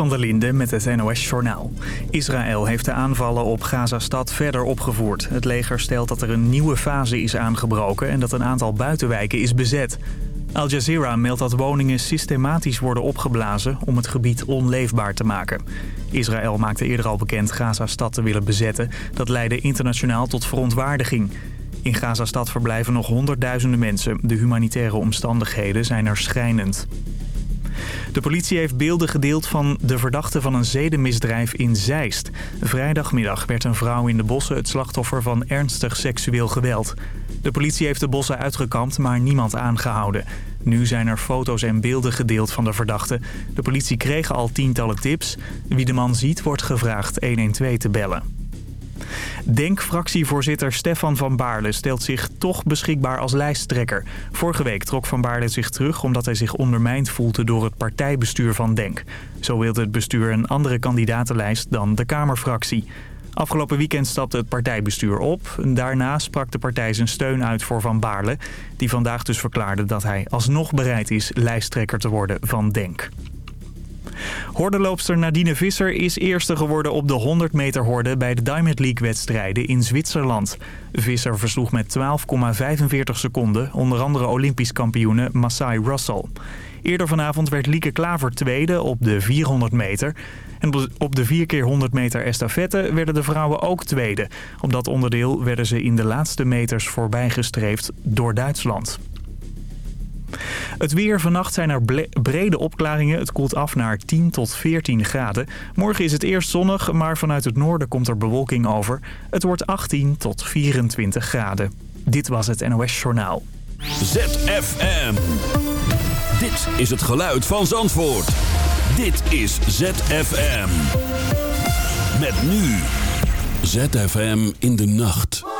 van der Linde met het NOS-journaal. Israël heeft de aanvallen op Gazastad verder opgevoerd. Het leger stelt dat er een nieuwe fase is aangebroken... en dat een aantal buitenwijken is bezet. Al Jazeera meldt dat woningen systematisch worden opgeblazen... om het gebied onleefbaar te maken. Israël maakte eerder al bekend Gazastad te willen bezetten. Dat leidde internationaal tot verontwaardiging. In Gazastad verblijven nog honderdduizenden mensen. De humanitaire omstandigheden zijn er schrijnend. De politie heeft beelden gedeeld van de verdachte van een zedenmisdrijf in Zeist. Vrijdagmiddag werd een vrouw in de bossen het slachtoffer van ernstig seksueel geweld. De politie heeft de bossen uitgekampt, maar niemand aangehouden. Nu zijn er foto's en beelden gedeeld van de verdachte. De politie kreeg al tientallen tips. Wie de man ziet, wordt gevraagd 112 te bellen. Denk-fractievoorzitter Stefan van Baarle stelt zich toch beschikbaar als lijsttrekker. Vorige week trok van Baarle zich terug omdat hij zich ondermijnd voelde door het partijbestuur van Denk. Zo wilde het bestuur een andere kandidatenlijst dan de Kamerfractie. Afgelopen weekend stapte het partijbestuur op. Daarna sprak de partij zijn steun uit voor Van Baarle... die vandaag dus verklaarde dat hij alsnog bereid is lijsttrekker te worden van Denk. Hordenloopster Nadine Visser is eerste geworden op de 100 meter horde bij de Diamond League wedstrijden in Zwitserland. Visser versloeg met 12,45 seconden onder andere Olympisch kampioene Masai Russell. Eerder vanavond werd Lieke Klaver tweede op de 400 meter. En op de 4 keer 100 meter estafette werden de vrouwen ook tweede. Op dat onderdeel werden ze in de laatste meters voorbijgestreefd door Duitsland. Het weer. Vannacht zijn er brede opklaringen. Het koelt af naar 10 tot 14 graden. Morgen is het eerst zonnig, maar vanuit het noorden komt er bewolking over. Het wordt 18 tot 24 graden. Dit was het NOS Journaal. ZFM. Dit is het geluid van Zandvoort. Dit is ZFM. Met nu. ZFM in de nacht.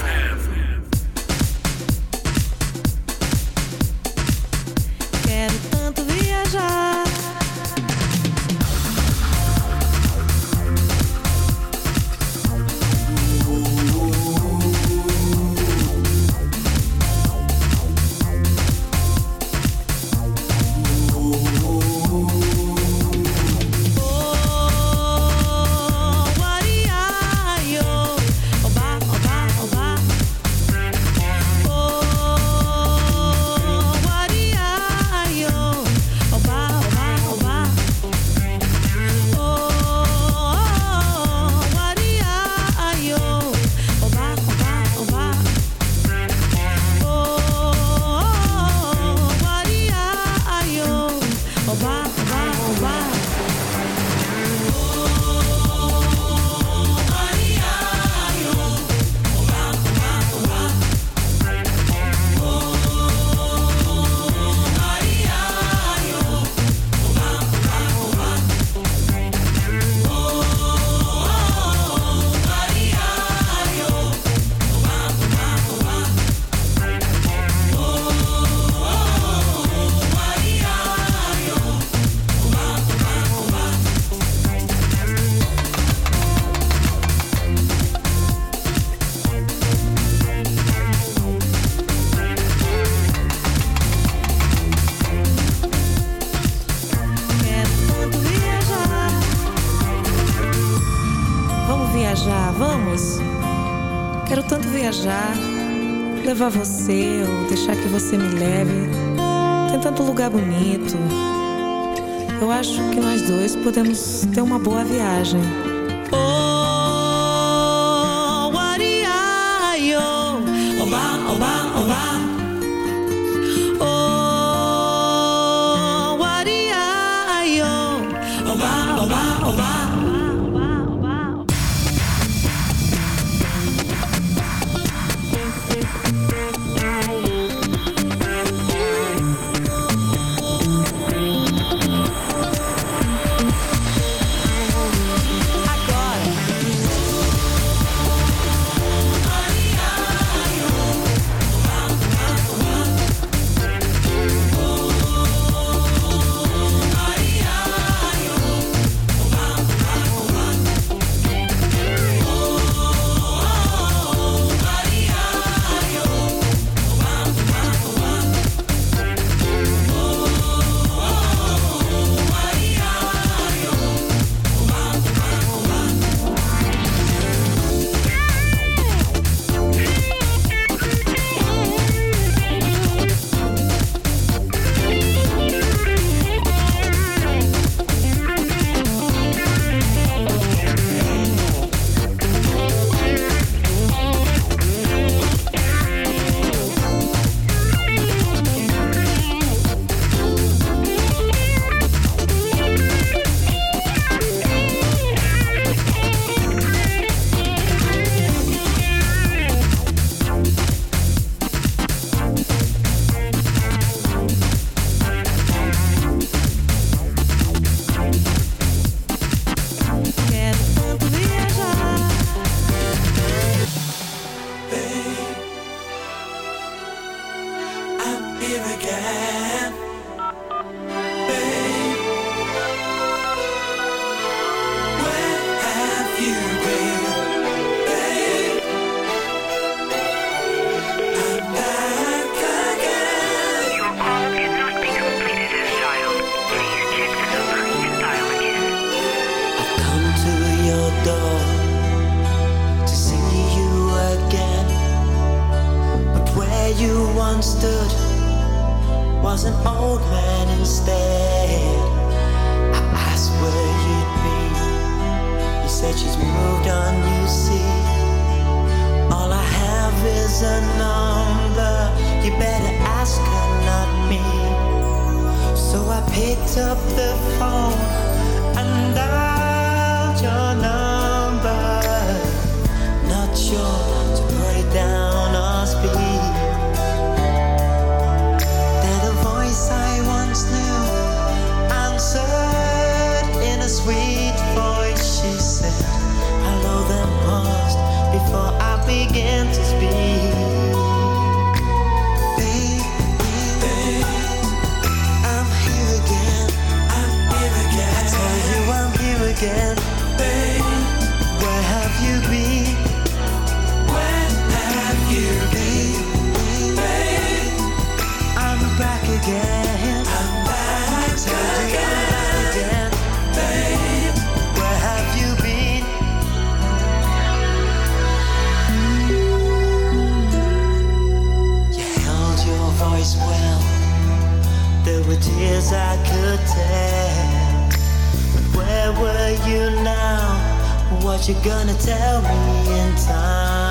Vamos? Quero tanto viajar, levar você ou deixar que você me leve. Tem tanto lugar bonito. Eu acho que nós dois podemos ter uma boa viagem. Oh, Ariaio, oba, oba, oba. Oh, Ariaio, oba, oba, oba. what you're gonna tell me in time.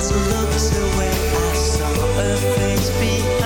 As I looked away, I saw a face behind.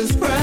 this breath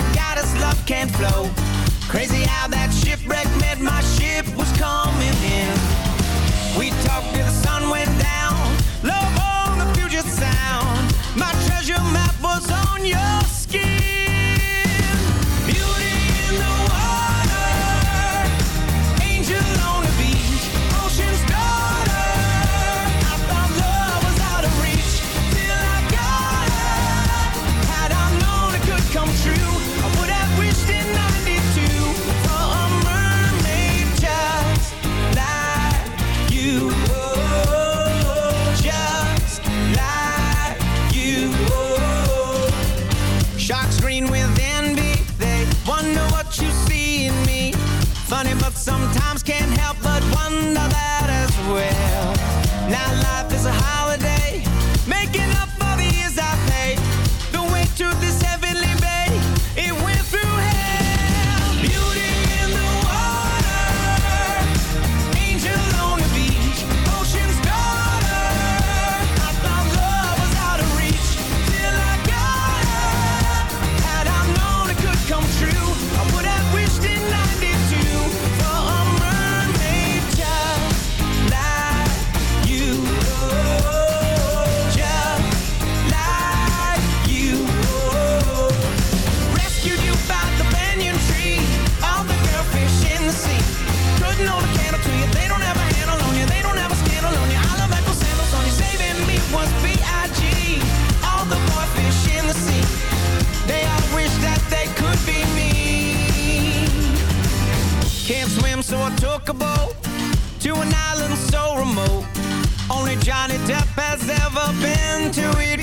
that got us love can't flow. Crazy how that shipwreck meant my ship was coming in. We talked till the sun went down. Love on the Puget Sound. My treasure map was on your side. can't help but wonder that as well. Now life is a high so remote. Only Johnny Depp has ever been to it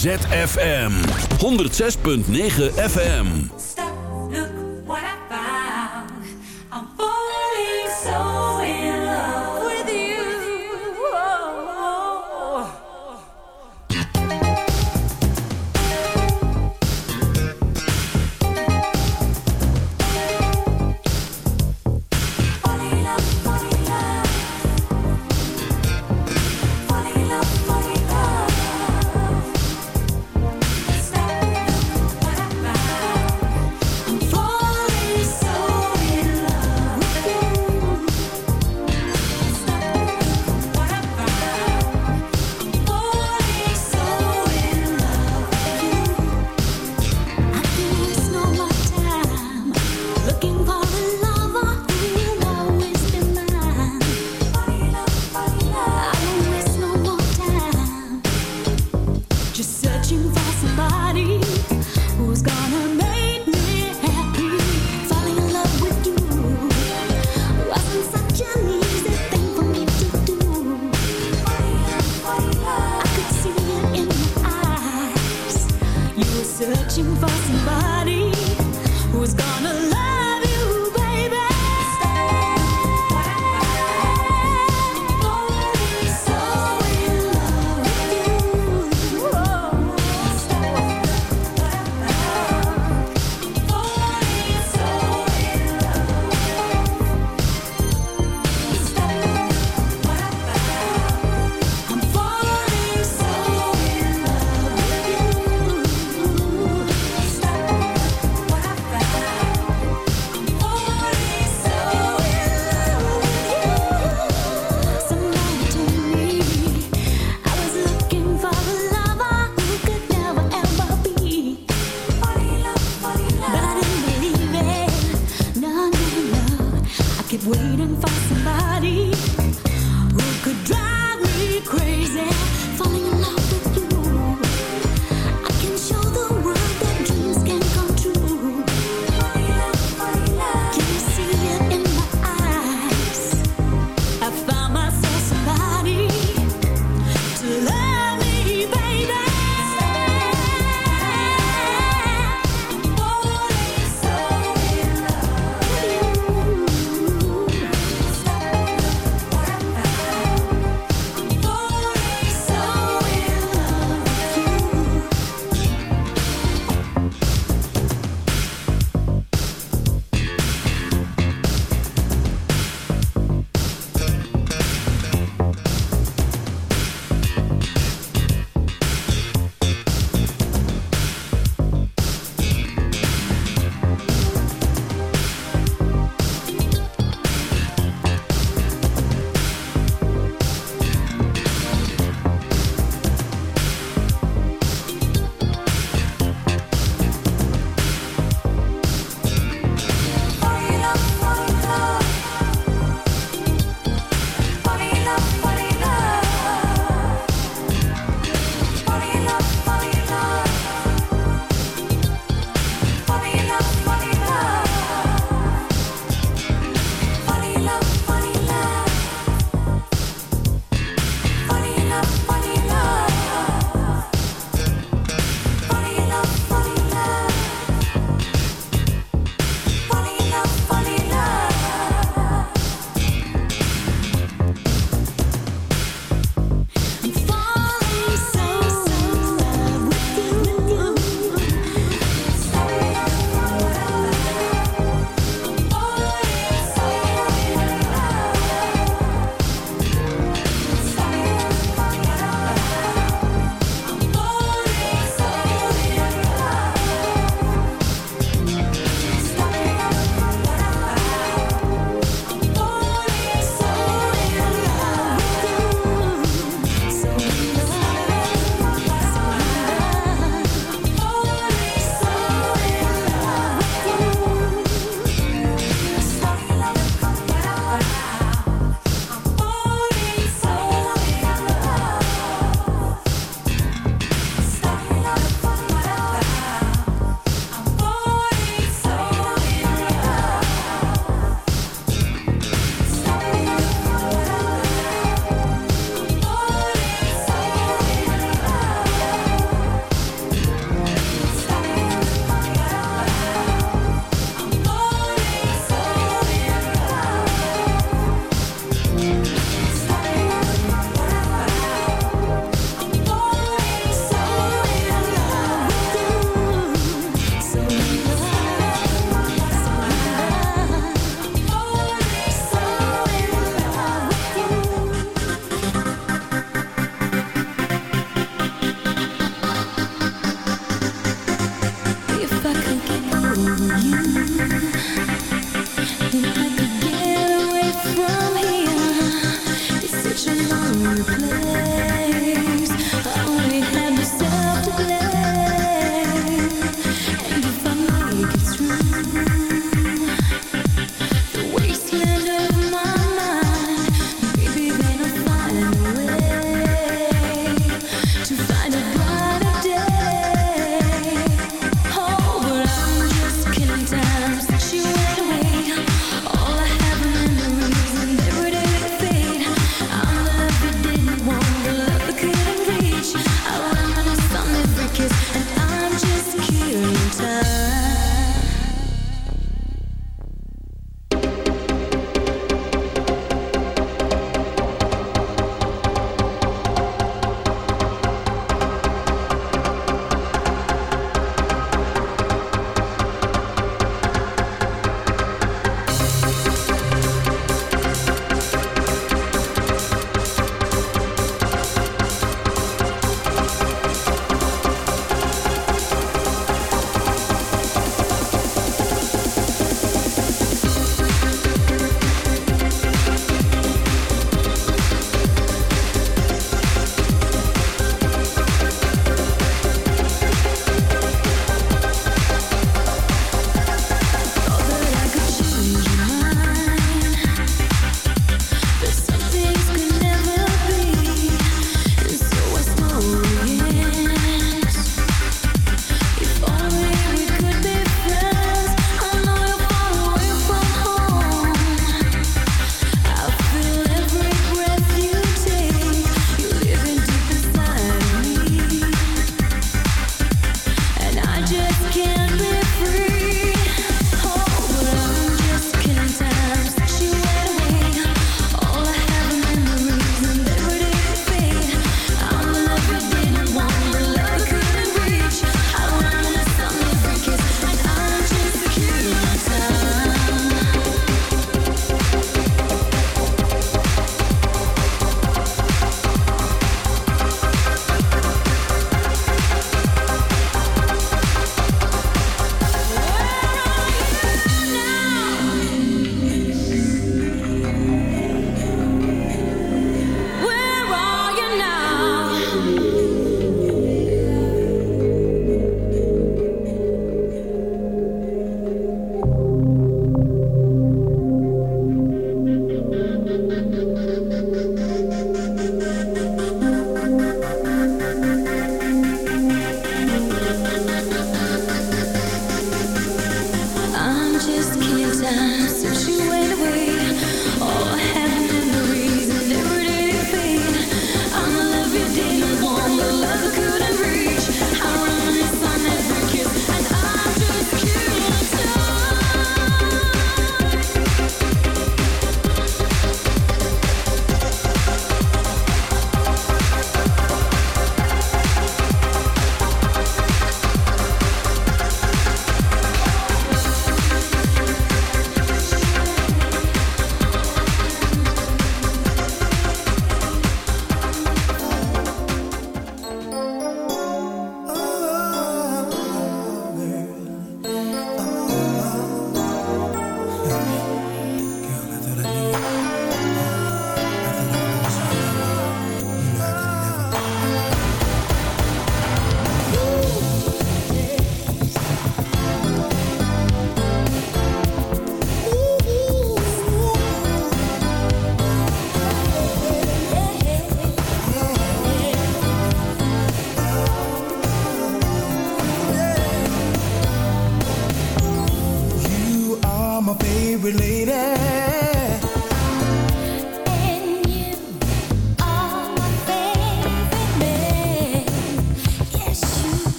ZFM 106.9 FM.